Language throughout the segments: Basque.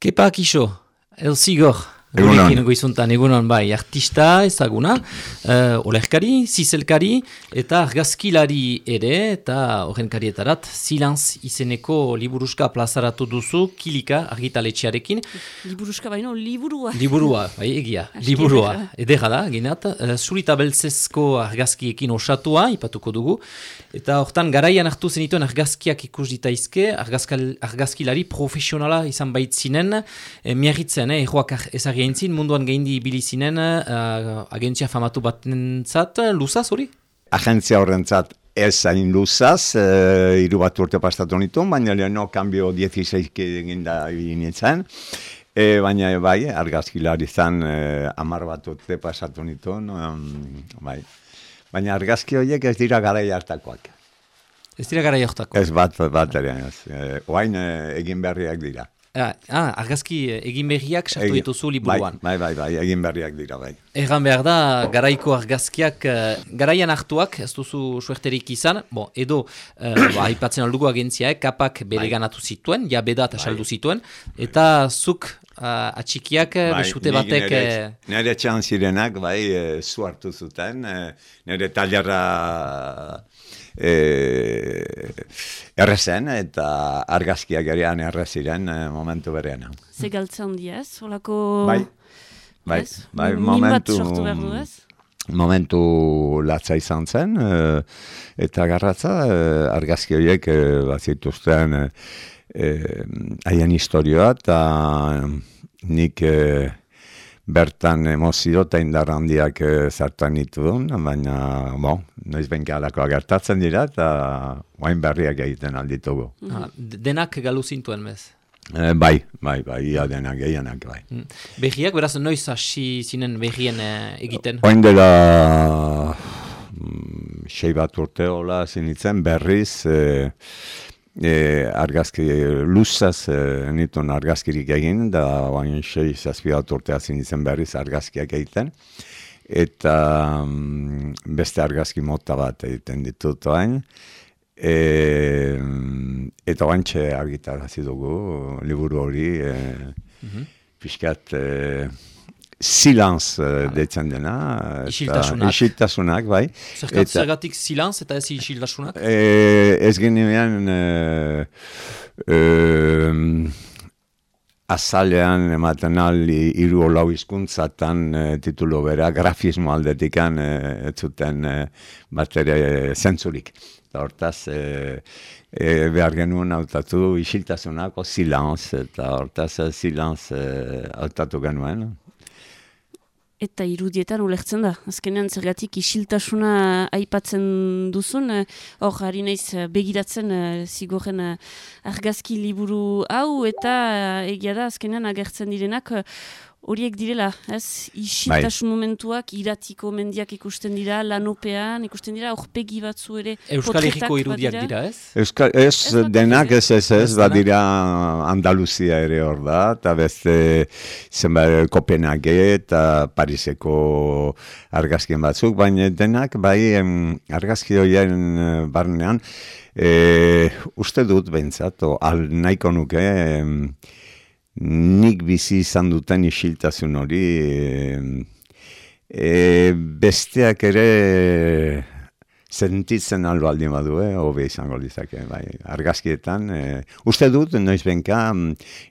Kepa Kiso, El Zigor. Gurekin goizuntan egunon bai, artista ezaguna, uh, olerkari, zizelkari, eta argazkilari ere, eta horren karietarat, Silanz izeneko liburuska plazaratu duzu, kilika argitaletxearekin. Liburuska baino, liburua. Liburua, bai, egia, liburua. Edera da, ginat, uh, zurita beltzezko argazkiekin osatua, ipatuko dugu, eta hortan garaian hartu zenituen argazkiak ikus ditaizke, argazkilari profesionala izan baitzinen, eh, miarritzen, eh, erroak ezagin Gaintzin, munduan gaindi bilizinen uh, agentzia famatu bat nintzat, luzaz hori? Agentzia horrentzat ez zain luzaz, uh, iru bat urte pastatu nitu, baina leheno kambio 16 egin da nintzen. E, baina bai, argazkilari zan e, amar bat urte pasatu nitu, um, bai. Baina argazki horiek ez dira gara hartakoak. Ez dira gara hartakoak? Ez bat, bat ere, ez. E, oain egin berriak dira. Ah, ah, argazki egin berriak sartu dituzu liburuan. Bai, bai, bai, egin berriak dira, bai. Egan behar da, garaiko argazkiak, uh, garaian hartuak, ez duzu suerterik izan, bo, edo, uh, ba, haipatzen aldugu agentzia, eh, kapak bere bai. ganatu zituen, ja beda eta bai. saldu zituen, eta zuk uh, atxikiak, bai, besute batek... Nere, nere txan zirenak, bai, e, zu hartu zuten, e, nere talerra e, errezen eta argazkiak erean erreziren e, momentu berean. Ze galtzen diaz, holako... Bai, bai, bai, momentu... Momentu latza izan zen, e, eta garratza e, argazki horiek e, bat zituzten haien historioa, eta nik bertan emozio eta indar handiak e, zartan ditu duen, baina, bo, noiz benka alako agertatzen dira, eta guain berriak egiten alditugu. Ah, denak galu zintuen bez? E, bai, bai, bai, ia denak, gehienak, bai. Mm. Behiak, beraz, noiz hasi zinen behien eh, egiten? Oin dela mm, sei bat urte hola zinitzen berriz, e, argazki luzaz e, nituen argazkirik egin, da bain sei zazpi bat urtea zinitzen berriz argazkiak egiten, eta mm, beste argazki mota bat egiten ditut oain, e, eta bantxe argitarazi dugu, liburu hori, e, mm -hmm. Piskat, e, silanz uh, detzen dena. Isiltasunak. Isiltasunak, bai. Zergat, zergatik silanz eta ez isiltasunak? E, ez genean uh, uh, azalean ematen aldi iru olau izkuntzatan uh, titulo bera, grafismo aldetikan uh, ez zuten uh, bat ere zentzurik. Eta hortaz, e, e, behar genuen hautatu isiltasunako silanz, eta hortaz silanz hautatu genuen eta irudietan ulertzen da. Azkenean zergatik isiltasuna aipatzen duzun, eh, hor uh, naiz eh, begiratzen zigorren argazki liburu hau, eta egia da azkenean agertzen direnak horiek direla, ez? Isiltasun bai. momentuak iratiko mendiak ikusten dira, lanopean, ikusten dira, horpegi batzu ere Euskal Herriko irudiak dira, ez? Euskal, ez, ez denak ez ez ez, badira Andaluzia ere hor da, eta beste zenbait Kopenhague eta Pariseko argazkien batzuk, baina denak bai argazki horien eh, barnean, e, uste dut behintzat, al nahiko nuke, nik bizi izan duten isiltasun hori e, besteak ere sentitzen aldo aldi badu, eh, hobe izango dizake, bai, argazkietan. E, uste dut, noiz benka,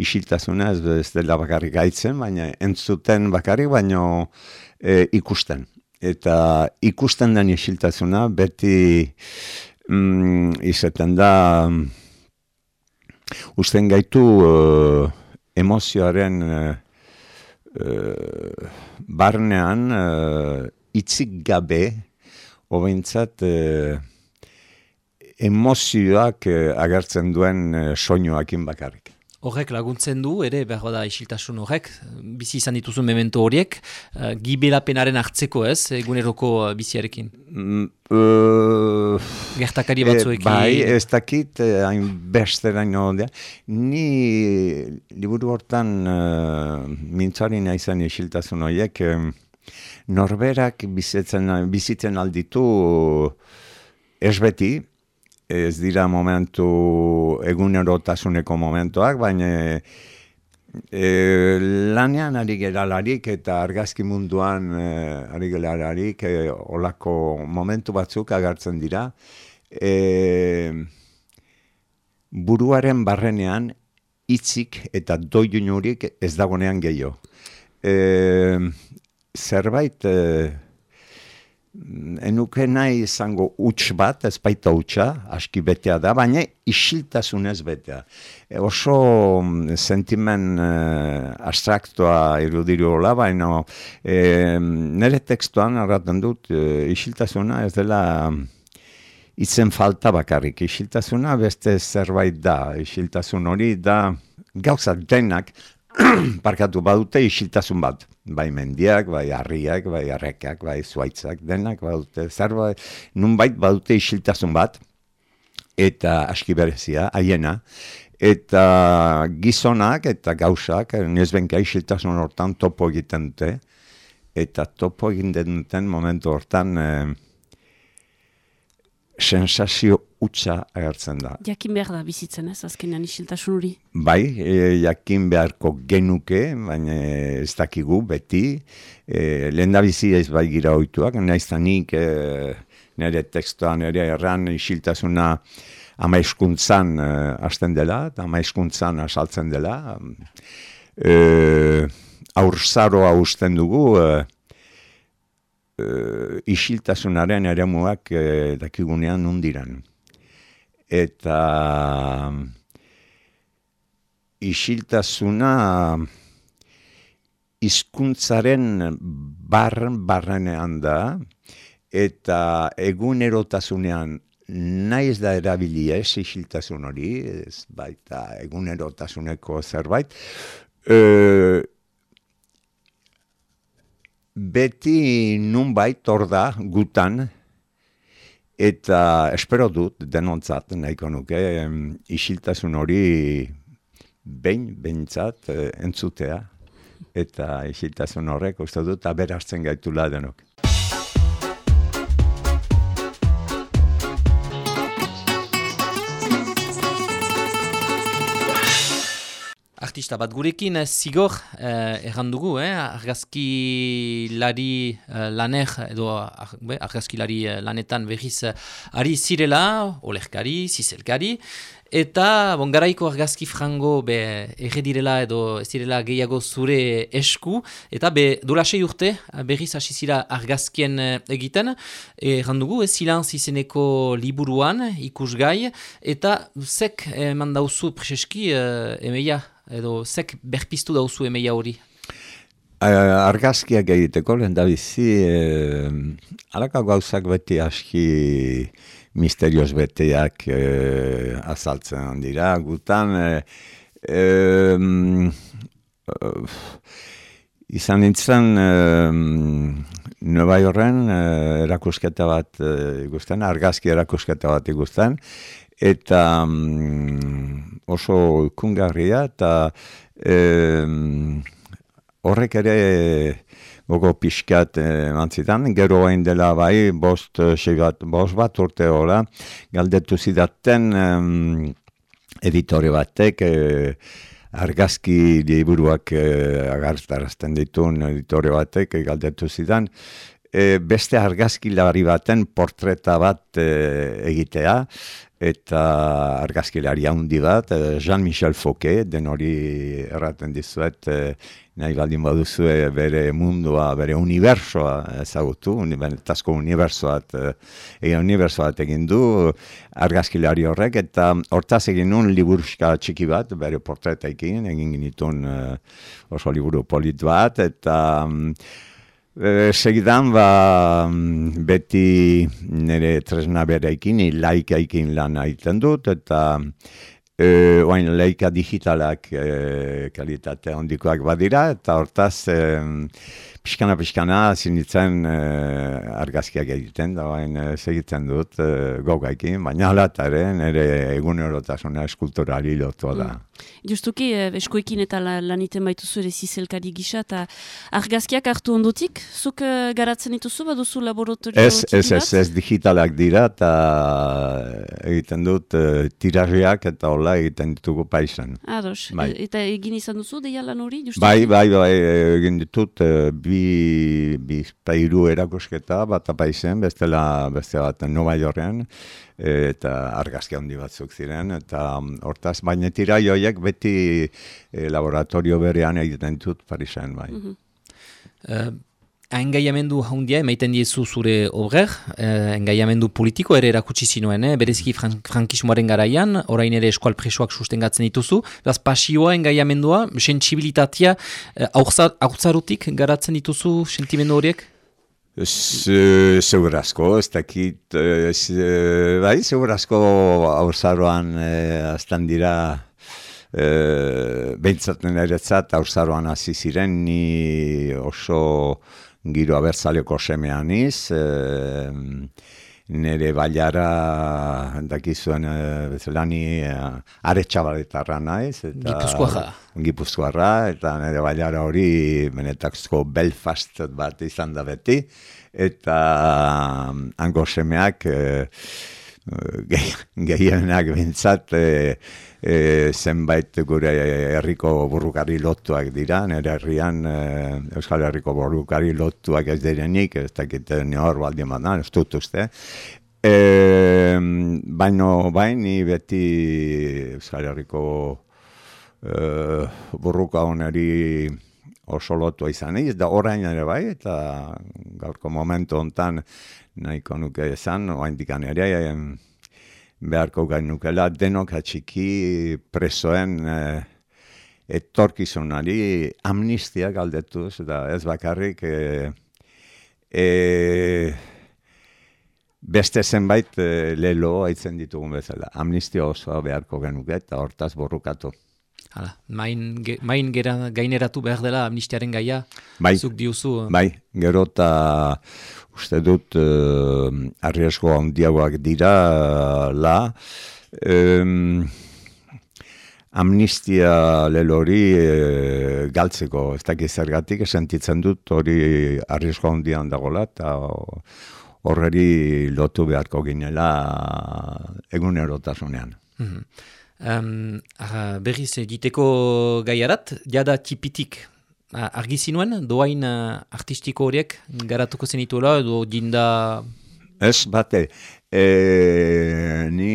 isiltasuna ez, ez dela bakarrik gaitzen, baina entzuten bakarrik, baino e, ikusten. Eta ikusten den isiltasuna beti mm, izaten da usten gaitu emozioaren uh, barnean uh, itzik gabe hobeintzat uh, emozioak agertzen duen uh, soinuakin bakarrik. Horrek laguntzen du, ere, behar da isiltasun horrek, bizi izan dituzun memento horiek, uh, gibelapenaren hartzeko ez, eguneroko uh, biziarekin? Mm, uh, Gertakari batzuekin? bai, ez dakit, hain uh, beste daino, ni liburu hortan uh, mintzari izan isiltasun horiek, norberak bizitzen, bizitzen alditu ez beti, ez dira momentu egunerotasuneko momentuak, baina E, lanean ari geralarik eta argazki munduan e, ari geralarik e, olako momentu batzuk agertzen dira. E, buruaren barrenean hitzik eta doiunurik ez dagonean gehiago. E, zerbait... E, enuke nahi izango huts bat, ez baita hutsa, aski betea da, baina isiltasunez betea. E, oso mm, sentimen e, abstraktoa irudiru hola, baina e, nire tekstuan arraten dut, e, isiltasuna ez dela itzen falta bakarrik. Isiltasuna beste zerbait da, isiltasun hori da gauzat denak, parkatu badute isiltasun bat. Bai mendiak, bai harriak, bai arrekak, bai zuaitzak, denak badute. Zer bai, nun bait badute isiltasun bat, eta aski berezia, haiena, eta gizonak eta gauzak, nezbenka isiltasun hortan topo egiten dute, eta topo egiten duten momentu hortan, eh, sensazio utza agertzen da. Jakin behar da bizitzen ez, azkenean isiltasun hori? Bai, e, jakin beharko genuke, baina ez dakigu beti. E, lehen da bizi ez bai gira oituak, naiztanik e, nire tekstoan nire erran isiltasuna ama eskuntzan e, hasten dela, eta ama eskuntzan asaltzen dela. E, aurzaroa usten dugu, e, uh, isiltasunaren ere muak uh, eh, dakigunean nundiran. Eta isiltasuna hizkuntzaren barren barrenean da, eta egunerotasunean naiz da erabili ez isiltasun hori, ez baita egunerotasuneko zerbait, e, beti nun hor da gutan, eta espero dut denontzat nahiko nuke isiltasun hori behin behintzat eh, entzutea, eta isiltasun horrek uste dut aberazten gaitula denok. Artista bat. Gurekin eh, zigor eh, errandugu, eh, argazki lari eh, laner, edo argazki lari eh, lanetan behiz eh, ari zirela, olerkari, zizelkari, eta bon, garaiko argazki frango be erredirela edo ez direla gehiago zure esku, eta be sei urte behiz hasi zira argazkien egiten, errandugu, ez zilanz izeneko liburuan ikusgai, eta zek eman dauzu preseski eh, emeia edo zek berpiztu dauzu emeia hori? Argazkiak egiteko lehen da bizi, eh, alaka gauzak beti aski misterioz beteak eh, azaltzen dira. Gutan, eh, eh, izan nintzen eh, Nueva Yorren eh, erakusketa bat eh, ikusten, argazki erakusketa bat ikusten, eta mm, oso ikungarria eta e, horrek ere gogo pixkat mantzitan, gero hain dela bai, bost, bat, bost bat urte hola, galdetu zidaten um, editore batek, e, argazki liburuak e, agartarazten ditun editore batek, galdetu zidan, e, beste argazkilari baten portreta bat e, egitea, eta argazkilari handi bat, e, Jean-Michel Fouquet, den hori erraten dizuet, nahi baldin baduzu bere mundua, bere unibersoa ezagutu, benetazko unibersoat, egin unibersoat egin du argazkilari horrek, eta hortaz egin nun liburuska txiki bat, bere portreta egin, genitun oso liburu polit bat, eta... E, segidan, ba, mm, beti nire tresna bereikin, laikaikin lan egiten dut, eta e, oain laika digitalak e, kalitate handikoak badira, eta hortaz, e, pixkana pixkana zinitzen uh, argazkiak egiten, da bain uh, segitzen dut uh, gogaikin, baina alatare nire egunerotasuna eskulturali lotu da. Mm. Justuki, eh, eskoekin eta la, laniten baituzu ere zizelkari gisa, eta argazkiak hartu ondotik, zuk garatzen dituzu, baduzu laboratorio ez, ez, ez, ez, digitalak dira, eta egiten dut uh, tirarriak eta hola, bezala egiten ditugu paisan. Ados, Bai. e- eta egin izan duzu, deia lan hori, justu? Bai, bai, bai, egin ditut eh, bi, bi pairu erakusketa, bat apaizen, bestela beste bat Nova Yorken, eh, eta argazki handi batzuk ziren, eta mm, hortaz, baina tira joiek beti eh, laboratorio berean egiten dut Parisen, bai. Uh, engaiamendu haundia, emaiten diezu zure obrer, uh, engaiamendu politiko ere erakutsi zinuen, eh? bereziki fran frankismoaren garaian, orain ere eskual presoak sustengatzen dituzu, beraz pasioa, engaiamendua, sensibilitatea, uh, aurtzarutik garatzen dituzu sentimendu horiek? Se- Segur asko, ez dakit, eh, se- bai, segur asko aurzaroan eh, aztan dira eh, behintzaten eretzat aurzaroan hasi ziren ni oso giro abertzaleko semean iz, eh, nire baiara dakizuen eh, bezala ni eh, aretsabaretarra naiz. Eta, Gipuzkoarra. Gipuzkoarra, eta nire baiara hori benetako Belfast bat izan da beti, eta hango semeak gehi- gehienak bintzat eh, eh, zenbait gure herriko burrukari lotuak dira, nire herrian eh, Euskal Herriko burrukari lotuak ez direnik, ez dakit nihor baldin badan, ez dut uste. E, baino bain, beti Euskal Herriko eh, burruka honeri oso lotua izan ez, da orain ere bai, eta gaurko momentu hontan nahiko nuke esan, oaindikan ere, em, beharko gainukela denok atxiki presoen eh, etorkizunari amnistia galdetuz, eta ez bakarrik eh, eh, beste zenbait eh, lelo aitzen ditugun bezala. Amnistia osoa beharko genuke eta hortaz borrukatu. Hala, main, ge, main gera, gaineratu behar dela amnistiaren gaia, Bai. zuk diuzu. eh, Bai, gero eta uste dut uh, arriesko handiagoak dira eh, la. Em, amnistia lelori e, galtzeko, ez dakit zergatik, sentitzen dut hori arriesko handian dagoela, eta horreri lotu beharko ginela egunerotasunean. Mhm. Um, ah, berriz egiteko gaiarat, jada tipitik. Ah, argi zinuen, doain ah, artistiko horiek garatuko zenituela edo jinda... Ez, bate, e, ni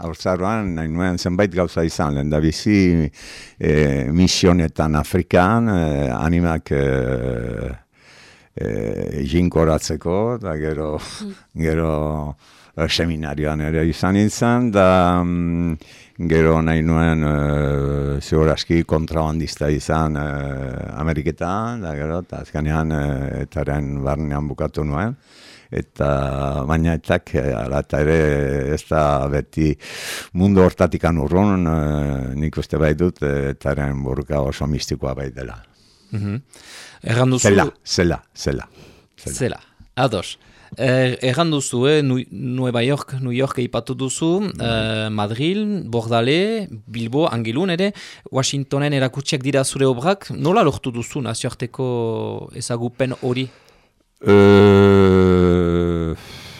haurtzaroan nahi nuen zenbait gauza izan, lehen da bizi e, misionetan Afrikan, e, animak e, e, jinkoratzeko, da gero, gero e, seminarioan ere izan izan, da mm, gero nahi nuen e, ziur aski kontrabandista izan e, Ameriketan, da gero, eta azkenean e, etaren barnean bukatu nuen eta baina etak eta ere ez da beti mundu hortatikan urrun e, nik uste bai dut etaren burka oso mistikoa bai dela. Mhm. Erran duzu... Zela, zela, zela. zela. Zela, ados. Er, erran duzu, eh, Nu- Nueva York, New York eipatu duzu, eh, Madrid, Bordale, Bilbo, Angelun ere, Washingtonen erakutsiak dira zure obrak, nola lortu duzu nazioarteko ezagupen hori? Uh,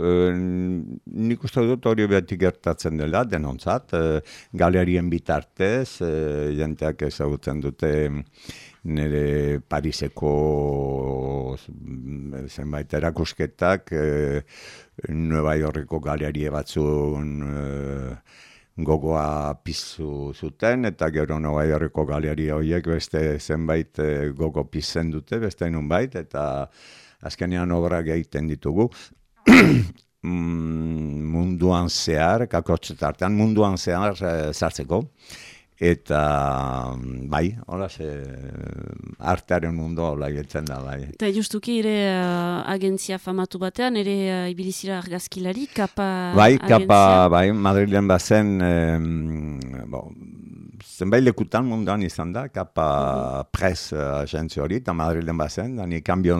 nik uste dut hori beti gertatzen dela, denontzat, uh, galerien bitartez, uh, jenteak ezagutzen dute nire Pariseko mm, zenbait erakusketak, uh, Nueva Yorkeko galerie batzun uh, gogoa piztu zuten, eta gero Nueva Yorkeko galeria horiek beste zenbait gogo pizten dute, beste nunbait, eta azkenean obrak egiten ditugu. Mm, munduan zehar, kakotxetartean munduan zehar eh, sartzeko, eta mm, bai, hola ze artearen mundu hola geltzen da, bai. Eta justuki ere uh, agentzia famatu batean, ere uh, ibilizira argazkilari, kapa Bai, agentzia. kapa, bai, Madrilen bazen, em, bo, zenbait lekutan munduan izan da, kapa pres uh, agentzio hori, eta Madrilen bazen, da ni kambio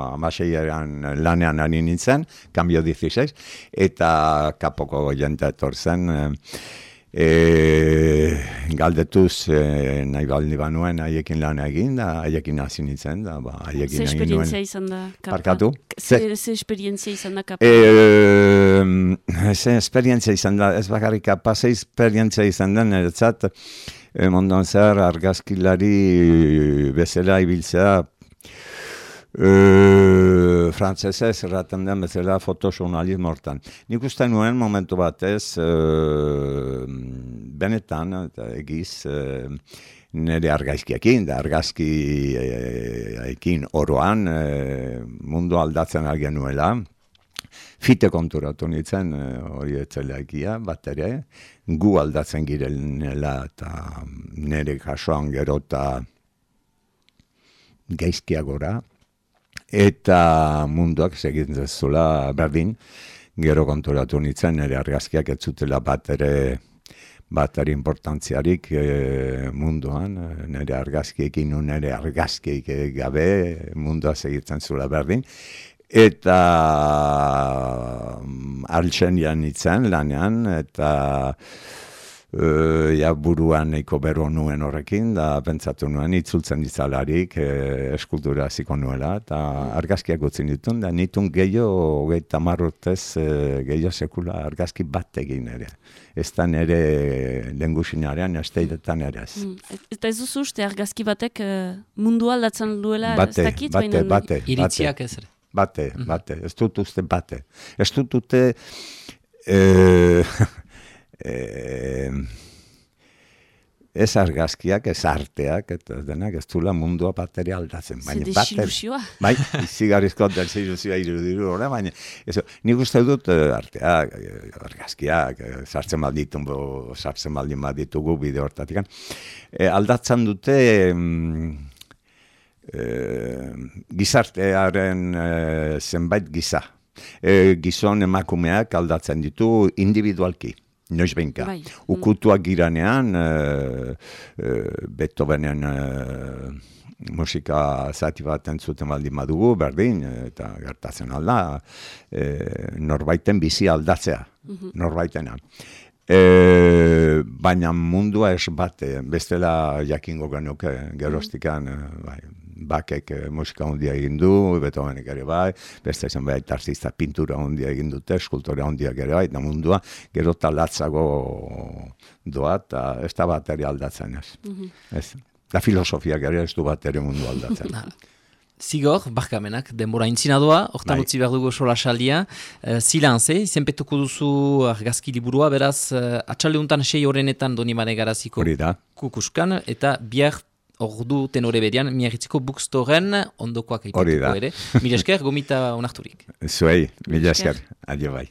amaseiaren lanean ari nintzen, kambio 16, eta kapoko jente etor zen, em, E, galdetuz e, nahi baldi banuen haiekin lan egin, da haiekin hasi nintzen, da ba, haiekin Ze egin esperientzia nuen. izan da? Parkatu? Ze, Ze- ze esperientzia izan da kapa? E, ze esperientzia izan da, ez bakarrik kapa, ze esperientzia izan da, niretzat, e, munduan zehar argazkilari bezala ibiltzea, e, frantzesez erraten den bezala fotojournalismo hortan. Nik uste nuen momentu batez, e, benetan, eta egiz, e, nire argazkiekin, da argazki e, oroan e, mundu aldatzen ari genuela, fite konturatu nintzen e, hori etzela egia, bat ere, gu aldatzen girela eta nire kasuan gero eta geizkiagora, eta munduak segitzen zula berdin, gero konturatu nintzen nire argazkiak ez zutela bat ere bat ere importantziarik e, munduan, nire argazkiekin, nire argazkiek gabe mundua segitzen zula berdin, eta mm, altsen jan nintzen lanean, eta e, ja buruan nahiko bero nuen horrekin, da pentsatu nuen itzultzen ditzalarik e, eskultura hasiko nuela, eta argazkiak utzi ditun, da nitun gehiago, hogeita hamar urtez, e, gehiago sekula argazki bat egin ere. Ez da nere lengusinarean, ez teidetan ere ez. Mm, et- Eta ez duzu uste argazki batek eh, mundua aldatzen duela Bate, ez dakit, bate, baina- bate, Iritziak ez ere. Bate, bate, ez dut uste bate. Ez dut uste, eh, eh, ez argazkiak, ez arteak, eta denak ez dula mundua bateri aldatzen. Ze Baina bate, desilusioa. bai, izigarrizko desilusioa irudiru horre, baina ez, nik uste dut eh, arteak, eh, argazkiak, eh, sartzen balditun, sartzen baldin baditugu bide hortatik. Eh, aldatzen dute, mm, eh, gizartearen eh, zenbait giza. Eh, gizon emakumeak aldatzen ditu individualki. Noiz behinka. Bai. Ukutuak giranean, eh, eh, Beethovenen eh, musika zati bat entzuten baldin badugu, berdin, eta gertatzen alda, eh, norbaiten bizi aldatzea, norbaitena. E, baina mundua ez bate, bestela jakingo genuke geroztikan, bai, bakek eh, musika handia egin du, Beethovenek ere bai, beste zenbait artista pintura handia egin dute, eskultore handiak ere bai, eta mundua gero eta latzago doa, eta ez da bat ere aldatzen ez. ez. Da filosofiak ere ez du bat ere mundu aldatzen. Zigor, barkamenak, denbora intzina doa, hortan Bai. utzi behar dugu sola saldia. Uh, Zilanze, izenpetuko duzu argazki liburua, beraz, uh, atxaldeuntan sei horrenetan doni mare garaziko Hori da. kukuskan, eta bihar ordu tenore berian, miarritziko bookstoren ondokoak aipatuko da. ere. Mil esker, gomita onarturik. Zuei, mila esker, adio bai.